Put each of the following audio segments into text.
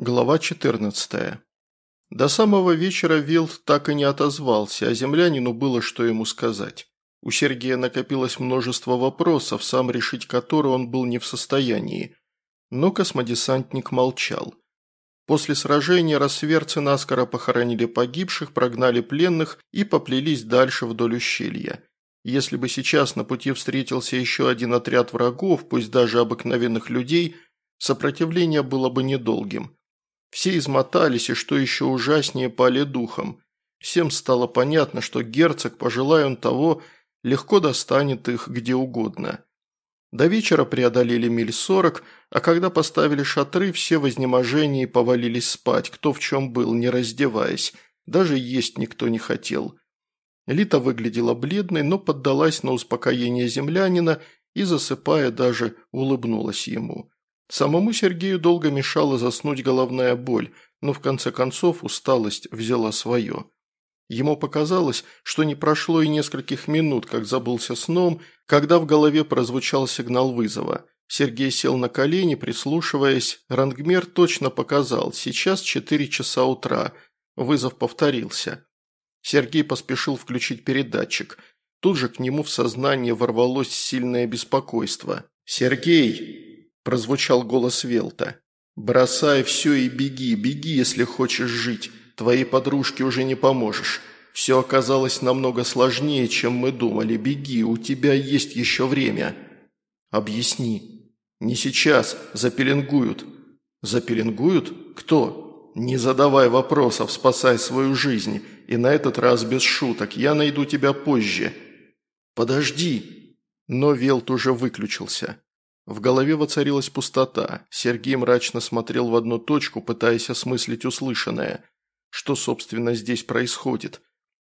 Глава 14. До самого вечера Вилд так и не отозвался, а землянину было что ему сказать. У Сергея накопилось множество вопросов, сам решить которые он был не в состоянии. Но космодесантник молчал. После сражения рассверцы наскоро похоронили погибших, прогнали пленных и поплелись дальше вдоль ущелья. Если бы сейчас на пути встретился еще один отряд врагов, пусть даже обыкновенных людей, сопротивление было бы недолгим – все измотались и, что еще ужаснее, пали духом. Всем стало понятно, что герцог, пожелая он того, легко достанет их где угодно. До вечера преодолели миль сорок, а когда поставили шатры, все в изнеможении повалились спать, кто в чем был, не раздеваясь. Даже есть никто не хотел. Лита выглядела бледной, но поддалась на успокоение землянина и, засыпая, даже улыбнулась ему. Самому Сергею долго мешала заснуть головная боль, но в конце концов усталость взяла свое. Ему показалось, что не прошло и нескольких минут, как забылся сном, когда в голове прозвучал сигнал вызова. Сергей сел на колени, прислушиваясь. Рангмер точно показал, сейчас четыре часа утра. Вызов повторился. Сергей поспешил включить передатчик. Тут же к нему в сознание ворвалось сильное беспокойство. «Сергей!» Прозвучал голос Велта. «Бросай все и беги, беги, если хочешь жить. Твоей подружке уже не поможешь. Все оказалось намного сложнее, чем мы думали. Беги, у тебя есть еще время». «Объясни». «Не сейчас, запеленгуют». «Запеленгуют? Кто?» «Не задавай вопросов, спасай свою жизнь. И на этот раз без шуток. Я найду тебя позже». «Подожди». Но Велт уже выключился. В голове воцарилась пустота. Сергей мрачно смотрел в одну точку, пытаясь осмыслить услышанное. Что, собственно, здесь происходит?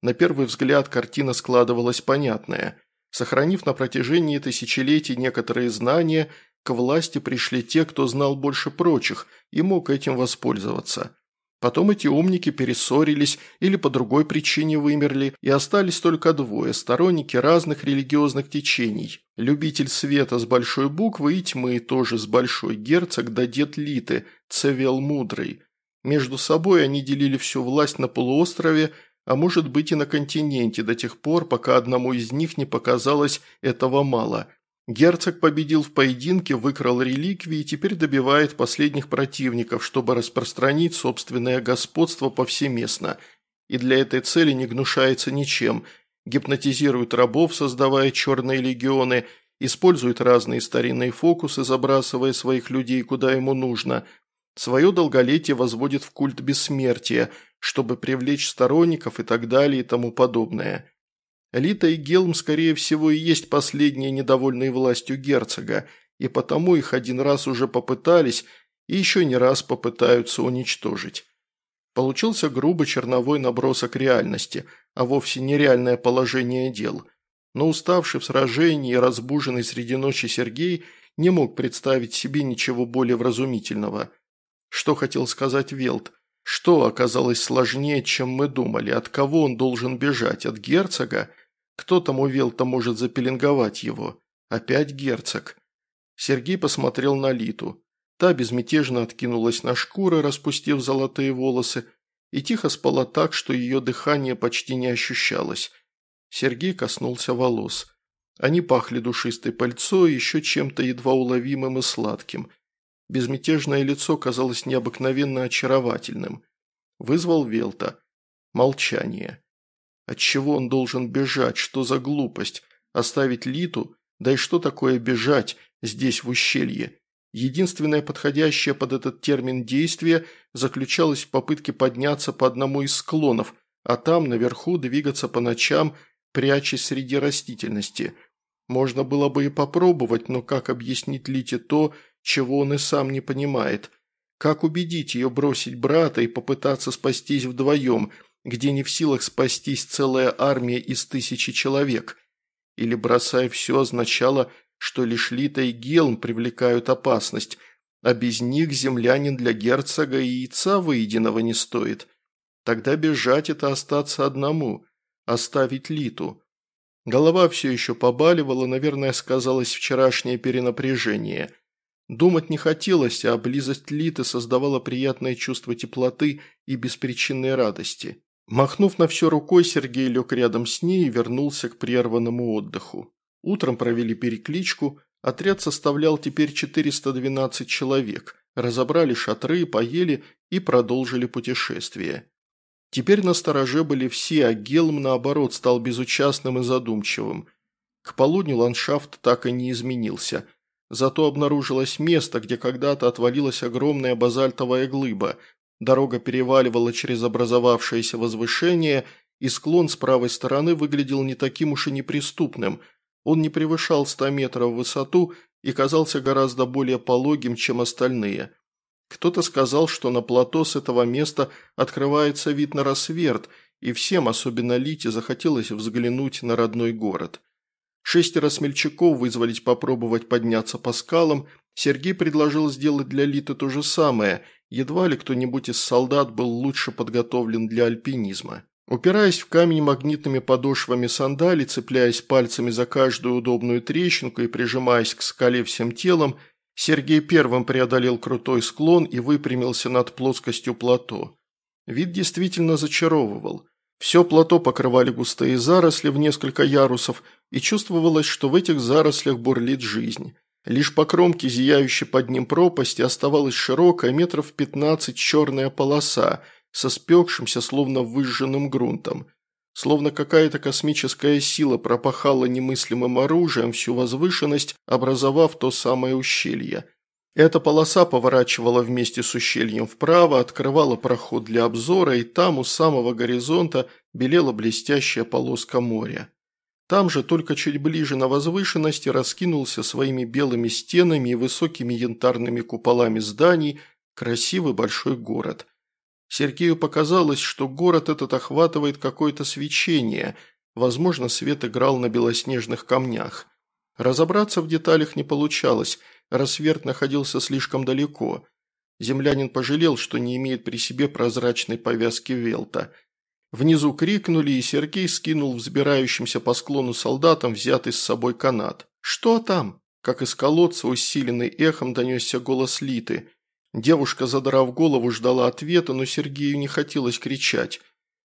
На первый взгляд картина складывалась понятная. Сохранив на протяжении тысячелетий некоторые знания, к власти пришли те, кто знал больше прочих и мог этим воспользоваться. Потом эти умники перессорились или по другой причине вымерли, и остались только двое – сторонники разных религиозных течений. Любитель света с большой буквы и тьмы тоже с большой, герцог да дед Литы, Цевел Мудрый. Между собой они делили всю власть на полуострове, а может быть и на континенте до тех пор, пока одному из них не показалось этого мало – Герцог победил в поединке, выкрал реликвии и теперь добивает последних противников, чтобы распространить собственное господство повсеместно. И для этой цели не гнушается ничем. Гипнотизирует рабов, создавая черные легионы, использует разные старинные фокусы, забрасывая своих людей куда ему нужно. Свое долголетие возводит в культ бессмертия, чтобы привлечь сторонников и так далее и тому подобное. Лита и Гелм, скорее всего, и есть последние недовольные властью герцога, и потому их один раз уже попытались и еще не раз попытаются уничтожить. Получился грубо черновой набросок реальности, а вовсе нереальное положение дел. Но уставший в сражении и разбуженный среди ночи Сергей не мог представить себе ничего более вразумительного. Что хотел сказать Велт? Что оказалось сложнее, чем мы думали? От кого он должен бежать? От герцога? Кто там у Велта может запеленговать его? Опять герцог. Сергей посмотрел на Литу. Та безмятежно откинулась на шкуры, распустив золотые волосы, и тихо спала так, что ее дыхание почти не ощущалось. Сергей коснулся волос. Они пахли душистой пыльцой и еще чем-то едва уловимым и сладким. Безмятежное лицо казалось необыкновенно очаровательным. Вызвал Велта. Молчание. От чего он должен бежать? Что за глупость? Оставить Литу? Да и что такое бежать здесь в ущелье? Единственное подходящее под этот термин действие заключалось в попытке подняться по одному из склонов, а там, наверху, двигаться по ночам, прячась среди растительности. Можно было бы и попробовать, но как объяснить Лите то, чего он и сам не понимает? Как убедить ее бросить брата и попытаться спастись вдвоем – где не в силах спастись целая армия из тысячи человек. Или бросая все означало, что лишь Лита и Гелм привлекают опасность, а без них землянин для герцога и яйца выеденного не стоит. Тогда бежать – это остаться одному, оставить Литу. Голова все еще побаливала, наверное, сказалось вчерашнее перенапряжение. Думать не хотелось, а близость Литы создавала приятное чувство теплоты и беспричинной радости. Махнув на все рукой, Сергей лег рядом с ней и вернулся к прерванному отдыху. Утром провели перекличку, отряд составлял теперь 412 человек, разобрали шатры, поели и продолжили путешествие. Теперь на стороже были все, а Гелм, наоборот, стал безучастным и задумчивым. К полудню ландшафт так и не изменился. Зато обнаружилось место, где когда-то отвалилась огромная базальтовая глыба. Дорога переваливала через образовавшееся возвышение, и склон с правой стороны выглядел не таким уж и неприступным. Он не превышал ста метров в высоту и казался гораздо более пологим, чем остальные – кто-то сказал, что на плато с этого места открывается вид на рассверт, и всем, особенно Лите, захотелось взглянуть на родной город. Шестеро смельчаков вызвались попробовать подняться по скалам, Сергей предложил сделать для Литы то же самое, едва ли кто-нибудь из солдат был лучше подготовлен для альпинизма. Упираясь в камень магнитными подошвами сандалий, цепляясь пальцами за каждую удобную трещинку и прижимаясь к скале всем телом, Сергей первым преодолел крутой склон и выпрямился над плоскостью плато. Вид действительно зачаровывал. Все плато покрывали густые заросли в несколько ярусов, и чувствовалось, что в этих зарослях бурлит жизнь. Лишь по кромке зияющей под ним пропасти оставалась широкая, метров пятнадцать черная полоса, со спекшимся, словно выжженным грунтом. Словно какая-то космическая сила пропахала немыслимым оружием всю возвышенность, образовав то самое ущелье. Эта полоса поворачивала вместе с ущельем вправо, открывала проход для обзора, и там у самого горизонта белела блестящая полоска моря. Там же, только чуть ближе на возвышенности, раскинулся своими белыми стенами и высокими янтарными куполами зданий красивый большой город – Сергею показалось, что город этот охватывает какое-то свечение, возможно, свет играл на белоснежных камнях. Разобраться в деталях не получалось, рассвет находился слишком далеко. Землянин пожалел, что не имеет при себе прозрачной повязки велта. Внизу крикнули, и Сергей скинул взбирающимся по склону солдатам взятый с собой канат. «Что там?» Как из колодца, усиленный эхом, донесся голос Литы. Девушка, задрав голову, ждала ответа, но Сергею не хотелось кричать.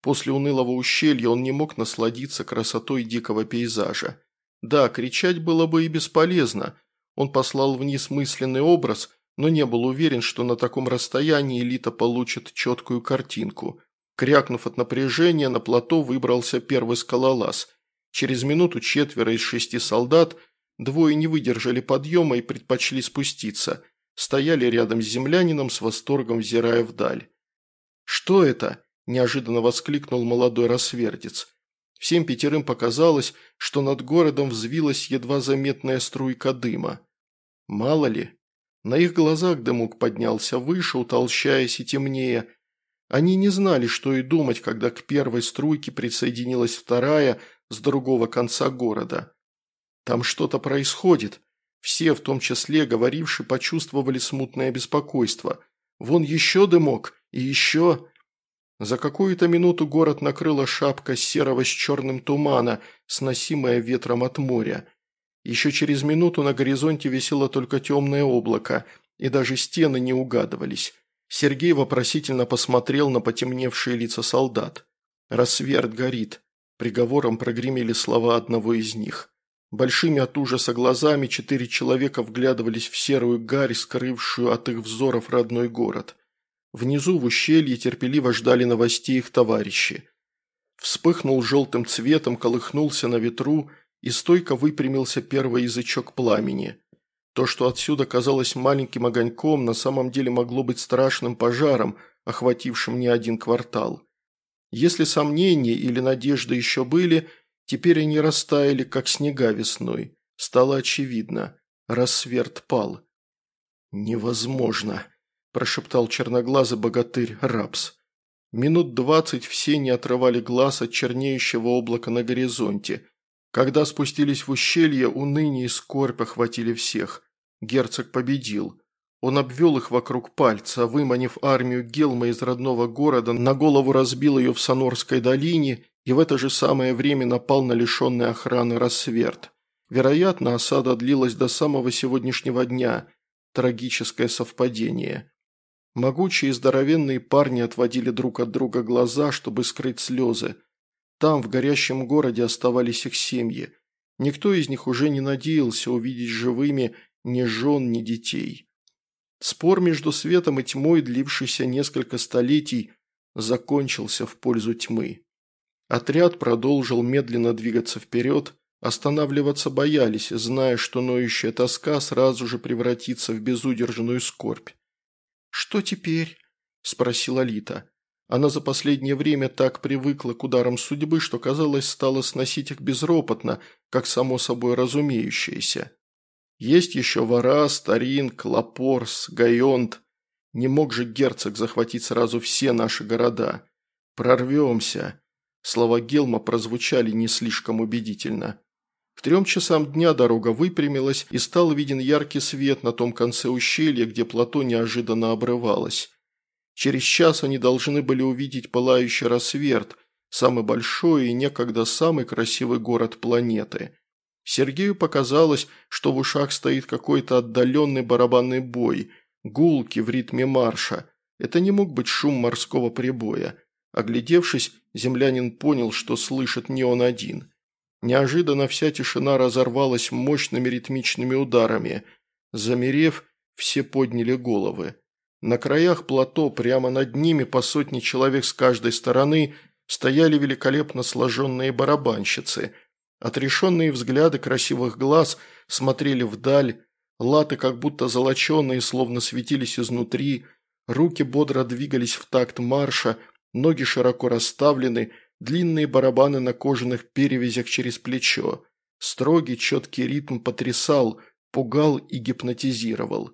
После унылого ущелья он не мог насладиться красотой дикого пейзажа. Да, кричать было бы и бесполезно. Он послал вниз мысленный образ, но не был уверен, что на таком расстоянии элита получит четкую картинку. Крякнув от напряжения, на плато выбрался первый скалолаз. Через минуту четверо из шести солдат, двое не выдержали подъема и предпочли спуститься – стояли рядом с землянином с восторгом взирая вдаль. «Что это?» – неожиданно воскликнул молодой рассвердец. Всем пятерым показалось, что над городом взвилась едва заметная струйка дыма. Мало ли. На их глазах дымок поднялся выше, утолщаясь и темнее. Они не знали, что и думать, когда к первой струйке присоединилась вторая с другого конца города. «Там что-то происходит», все, в том числе говорившие, почувствовали смутное беспокойство. Вон еще дымок, и еще... За какую-то минуту город накрыла шапка серого с черным тумана, сносимая ветром от моря. Еще через минуту на горизонте висело только темное облако, и даже стены не угадывались. Сергей вопросительно посмотрел на потемневшие лица солдат. «Рассверт горит», – приговором прогремели слова одного из них. Большими от ужаса глазами четыре человека вглядывались в серую гарь, скрывшую от их взоров родной город. Внизу в ущелье терпеливо ждали новостей их товарищи. Вспыхнул желтым цветом, колыхнулся на ветру, и стойко выпрямился первый язычок пламени. То, что отсюда казалось маленьким огоньком, на самом деле могло быть страшным пожаром, охватившим не один квартал. Если сомнения или надежды еще были, Теперь они растаяли, как снега весной. Стало очевидно. Рассверт пал. «Невозможно», – прошептал черноглазый богатырь Рапс. Минут двадцать все не отрывали глаз от чернеющего облака на горизонте. Когда спустились в ущелье, уныние и скорбь охватили всех. Герцог победил. Он обвел их вокруг пальца, выманив армию Гелма из родного города, на голову разбил ее в Сонорской долине и в это же самое время напал на лишенный охраны рассверт. Вероятно, осада длилась до самого сегодняшнего дня. трагическое совпадение. Могучие и здоровенные парни отводили друг от друга глаза, чтобы скрыть слезы. Там, в горящем городе, оставались их семьи. Никто из них уже не надеялся увидеть живыми ни жен, ни детей. Спор между светом и тьмой, длившийся несколько столетий, закончился в пользу тьмы. Отряд продолжил медленно двигаться вперед, останавливаться боялись, зная, что ноющая тоска сразу же превратится в безудержную скорбь. «Что теперь?» – спросила Лита. Она за последнее время так привыкла к ударам судьбы, что, казалось, стала сносить их безропотно, как само собой разумеющееся. Есть еще Вара, Старинг, Лапорс, Гайонт. Не мог же герцог захватить сразу все наши города. Прорвемся. Слова Гелма прозвучали не слишком убедительно. К трем часам дня дорога выпрямилась, и стал виден яркий свет на том конце ущелья, где плато неожиданно обрывалось. Через час они должны были увидеть пылающий рассверт, самый большой и некогда самый красивый город планеты. Сергею показалось, что в ушах стоит какой-то отдаленный барабанный бой, гулки в ритме марша. Это не мог быть шум морского прибоя. Оглядевшись, землянин понял, что слышит не он один. Неожиданно вся тишина разорвалась мощными ритмичными ударами. Замерев, все подняли головы. На краях плато, прямо над ними, по сотне человек с каждой стороны, стояли великолепно сложенные барабанщицы. Отрешенные взгляды красивых глаз смотрели вдаль, латы как будто золоченые, словно светились изнутри, руки бодро двигались в такт марша, ноги широко расставлены, длинные барабаны на кожаных перевязях через плечо. Строгий, четкий ритм потрясал, пугал и гипнотизировал.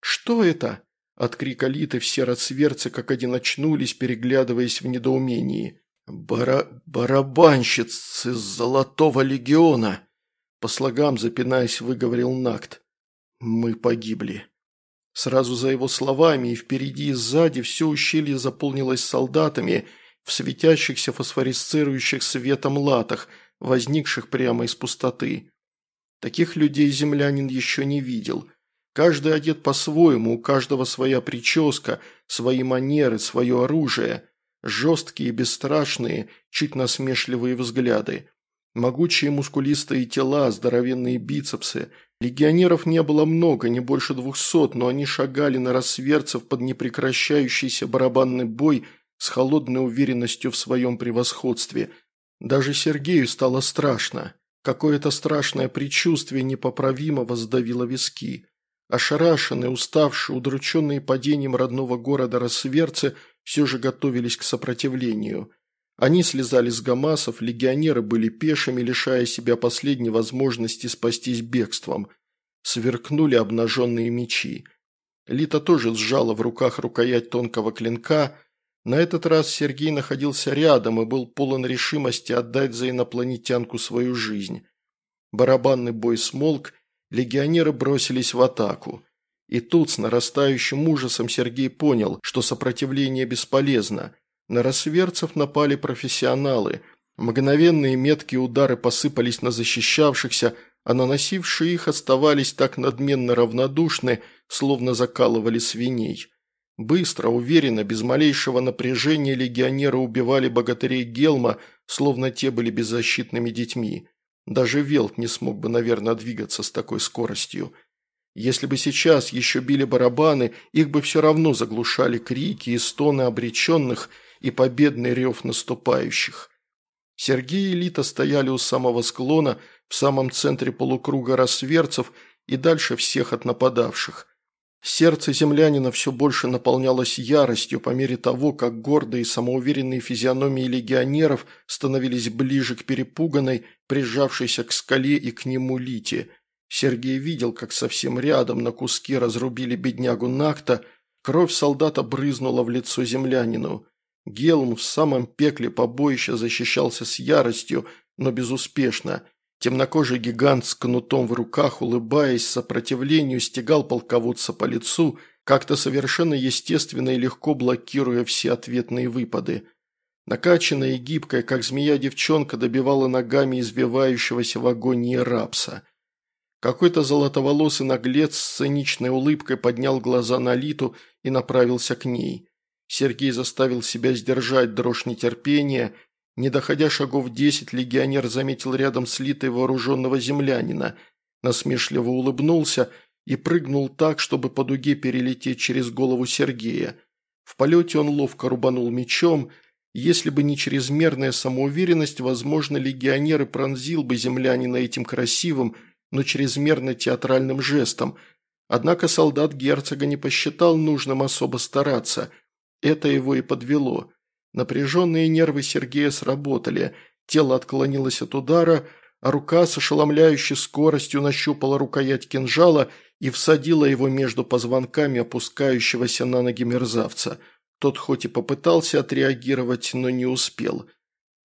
«Что это?» От крика Литы все рассверцы как один очнулись, переглядываясь в недоумении. «Бара... барабанщиц Золотого Легиона!» По слогам, запинаясь, выговорил Накт. «Мы погибли». Сразу за его словами и впереди и сзади все ущелье заполнилось солдатами в светящихся фосфорисцирующих светом латах, возникших прямо из пустоты. Таких людей землянин еще не видел. Каждый одет по-своему, у каждого своя прическа, свои манеры, свое оружие. Жесткие, бесстрашные, чуть насмешливые взгляды. Могучие мускулистые тела, здоровенные бицепсы – Легионеров не было много, не больше двухсот, но они шагали на рассверцев под непрекращающийся барабанный бой с холодной уверенностью в своем превосходстве. Даже Сергею стало страшно. Какое-то страшное предчувствие непоправимого сдавило виски. Ошарашенные, уставшие, удрученные падением родного города рассверцы все же готовились к сопротивлению. Они слезали с гамасов, легионеры были пешими, лишая себя последней возможности спастись бегством. Сверкнули обнаженные мечи. Лита тоже сжала в руках рукоять тонкого клинка. На этот раз Сергей находился рядом и был полон решимости отдать за инопланетянку свою жизнь. Барабанный бой смолк, легионеры бросились в атаку. И тут с нарастающим ужасом Сергей понял, что сопротивление бесполезно – на рассверцев напали профессионалы. Мгновенные меткие удары посыпались на защищавшихся, а наносившие их оставались так надменно равнодушны, словно закалывали свиней. Быстро, уверенно, без малейшего напряжения легионеры убивали богатырей Гелма, словно те были беззащитными детьми. Даже Велт не смог бы, наверное, двигаться с такой скоростью. Если бы сейчас еще били барабаны, их бы все равно заглушали крики и стоны обреченных – и победный рев наступающих. Сергей и Лита стояли у самого склона, в самом центре полукруга рассверцев и дальше всех от нападавших. Сердце землянина все больше наполнялось яростью по мере того, как гордые и самоуверенные физиономии легионеров становились ближе к перепуганной, прижавшейся к скале и к нему Лите. Сергей видел, как совсем рядом на куски разрубили беднягу Накта, кровь солдата брызнула в лицо землянину. Гелм в самом пекле побоища защищался с яростью, но безуспешно. Темнокожий гигант с кнутом в руках, улыбаясь сопротивлению, стегал полководца по лицу, как-то совершенно естественно и легко блокируя все ответные выпады. Накачанная и гибкая, как змея девчонка, добивала ногами избивающегося в агонии рапса. Какой-то золотоволосый наглец с циничной улыбкой поднял глаза на Литу и направился к ней. Сергей заставил себя сдержать дрожь нетерпения. Не доходя шагов десять, легионер заметил рядом с Литой вооруженного землянина, насмешливо улыбнулся и прыгнул так, чтобы по дуге перелететь через голову Сергея. В полете он ловко рубанул мечом. Если бы не чрезмерная самоуверенность, возможно, легионер и пронзил бы землянина этим красивым, но чрезмерно театральным жестом. Однако солдат герцога не посчитал нужным особо стараться. Это его и подвело. Напряженные нервы Сергея сработали, тело отклонилось от удара, а рука с ошеломляющей скоростью нащупала рукоять кинжала и всадила его между позвонками опускающегося на ноги мерзавца. Тот хоть и попытался отреагировать, но не успел.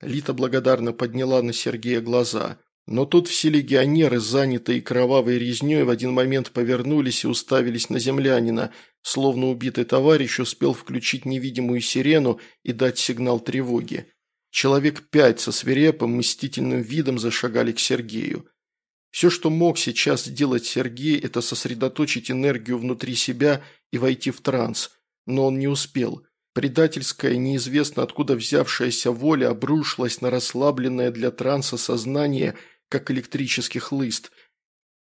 Лита благодарно подняла на Сергея глаза. Но тут все легионеры, занятые кровавой резней, в один момент повернулись и уставились на землянина, словно убитый товарищ успел включить невидимую сирену и дать сигнал тревоги. Человек пять со свирепым, мстительным видом зашагали к Сергею. Все, что мог сейчас сделать Сергей, это сосредоточить энергию внутри себя и войти в транс. Но он не успел. Предательская, неизвестно откуда взявшаяся воля обрушилась на расслабленное для транса сознание, как электрический хлыст.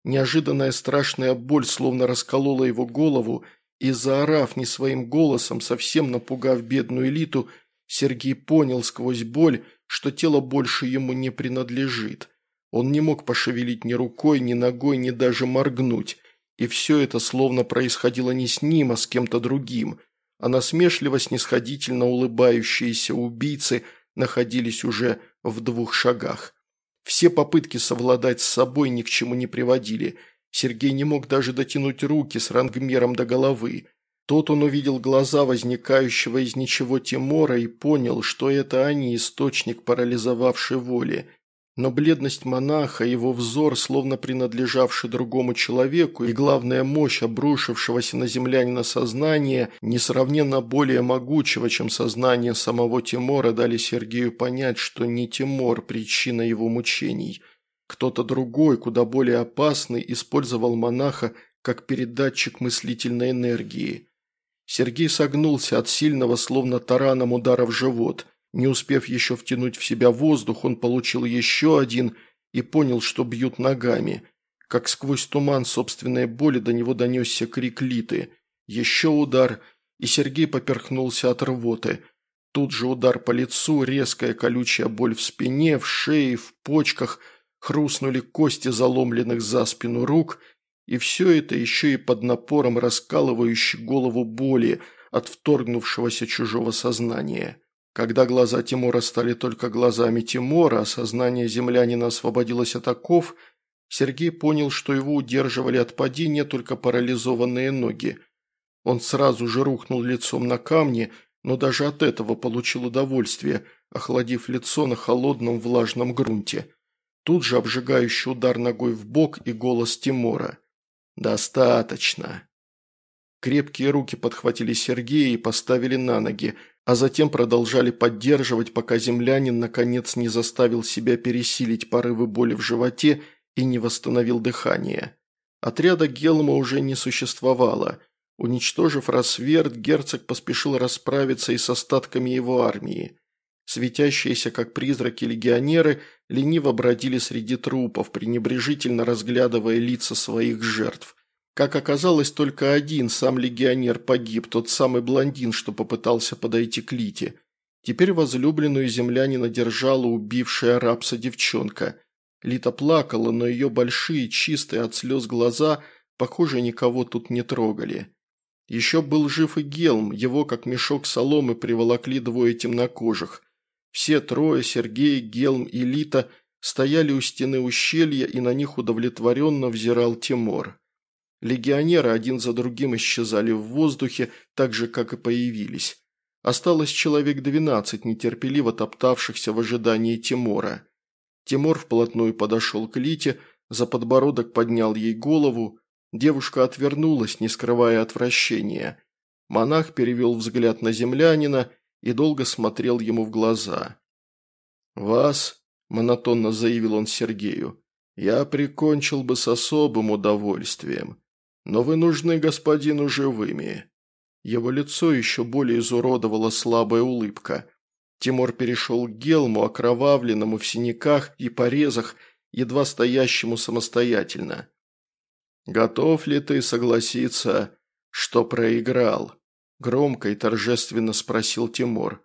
Неожиданная страшная боль словно расколола его голову, и, заорав не своим голосом, совсем напугав бедную элиту, Сергей понял сквозь боль, что тело больше ему не принадлежит – он не мог пошевелить ни рукой, ни ногой, ни даже моргнуть. И все это словно происходило не с ним, а с кем-то другим. А насмешливо-снисходительно улыбающиеся убийцы находились уже в двух шагах. Все попытки совладать с собой ни к чему не приводили. Сергей не мог даже дотянуть руки с рангмером до головы. Тот он увидел глаза возникающего из ничего Тимора и понял, что это они источник парализовавшей воли. Но бледность монаха, его взор, словно принадлежавший другому человеку, и главная мощь обрушившегося на землянина сознания, несравненно более могучего, чем сознание самого Тимора, дали Сергею понять, что не Тимор – причина его мучений. Кто-то другой, куда более опасный, использовал монаха как передатчик мыслительной энергии. Сергей согнулся от сильного, словно тараном удара в живот – не успев еще втянуть в себя воздух, он получил еще один и понял, что бьют ногами. Как сквозь туман собственной боли до него донесся крик Литы. Еще удар, и Сергей поперхнулся от рвоты. Тут же удар по лицу, резкая колючая боль в спине, в шее, в почках, хрустнули кости заломленных за спину рук, и все это еще и под напором раскалывающей голову боли от вторгнувшегося чужого сознания. Когда глаза Тимура стали только глазами Тимура, а сознание землянина освободилось от оков, Сергей понял, что его удерживали от падения только парализованные ноги. Он сразу же рухнул лицом на камни, но даже от этого получил удовольствие, охладив лицо на холодном влажном грунте. Тут же обжигающий удар ногой в бок и голос Тимура. «Достаточно». Крепкие руки подхватили Сергея и поставили на ноги – а затем продолжали поддерживать, пока землянин наконец не заставил себя пересилить порывы боли в животе и не восстановил дыхание. Отряда Гелма уже не существовало. Уничтожив рассверт, герцог поспешил расправиться и с остатками его армии. Светящиеся, как призраки легионеры, лениво бродили среди трупов, пренебрежительно разглядывая лица своих жертв. Как оказалось, только один сам легионер погиб, тот самый блондин, что попытался подойти к Лите. Теперь возлюбленную землянина держала убившая рабса девчонка. Лита плакала, но ее большие, чистые от слез глаза, похоже, никого тут не трогали. Еще был жив и Гелм, его, как мешок соломы, приволокли двое темнокожих. Все трое, Сергей, Гелм и Лита, стояли у стены ущелья, и на них удовлетворенно взирал Тимур. Легионеры один за другим исчезали в воздухе, так же, как и появились. Осталось человек двенадцать, нетерпеливо топтавшихся в ожидании Тимора. Тимур вплотную подошел к Лите, за подбородок поднял ей голову. Девушка отвернулась, не скрывая отвращения. Монах перевел взгляд на землянина и долго смотрел ему в глаза. «Вас», – монотонно заявил он Сергею, я прикончил бы с особым удовольствием. Но вы нужны господину живыми». Его лицо еще более изуродовала слабая улыбка. Тимур перешел к Гелму, окровавленному в синяках и порезах, едва стоящему самостоятельно. «Готов ли ты согласиться, что проиграл?» Громко и торжественно спросил Тимур.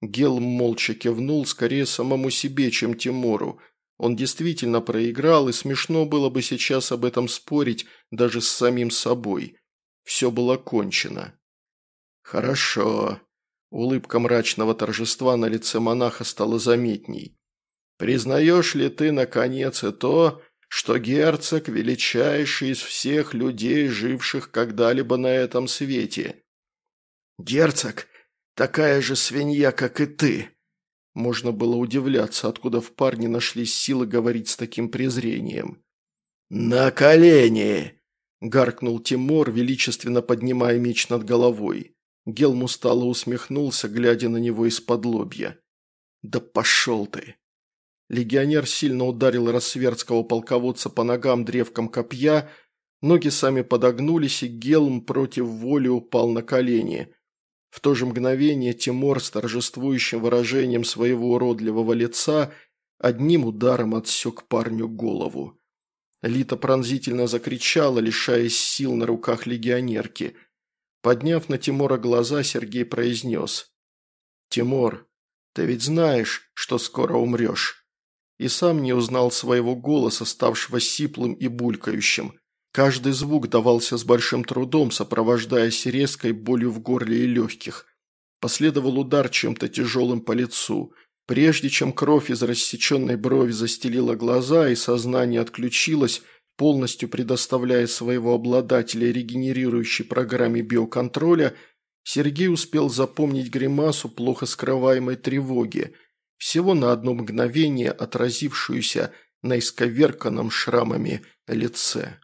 Гелм молча кивнул, скорее самому себе, чем Тимуру. Он действительно проиграл, и смешно было бы сейчас об этом спорить даже с самим собой. Все было кончено. «Хорошо». Улыбка мрачного торжества на лице монаха стала заметней. «Признаешь ли ты, наконец, и то, что герцог – величайший из всех людей, живших когда-либо на этом свете?» «Герцог – такая же свинья, как и ты!» Можно было удивляться, откуда в парне нашлись силы говорить с таким презрением. «На колени!» – гаркнул Тимур, величественно поднимая меч над головой. Гелм устало усмехнулся, глядя на него из-под лобья. «Да пошел ты!» Легионер сильно ударил рассвердского полководца по ногам древком копья, ноги сами подогнулись, и Гелм против воли упал на колени. В то же мгновение Тимур с торжествующим выражением своего уродливого лица одним ударом отсек парню голову. Лита пронзительно закричала, лишаясь сил на руках легионерки – Подняв на Тимура глаза, Сергей произнес. «Тимур, ты ведь знаешь, что скоро умрешь». И сам не узнал своего голоса, ставшего сиплым и булькающим. Каждый звук давался с большим трудом, сопровождаясь резкой болью в горле и легких. Последовал удар чем-то тяжелым по лицу. Прежде чем кровь из рассеченной брови застелила глаза и сознание отключилось, полностью предоставляя своего обладателя регенерирующей программе биоконтроля, Сергей успел запомнить гримасу плохо скрываемой тревоги, всего на одно мгновение отразившуюся на исковерканном шрамами лице.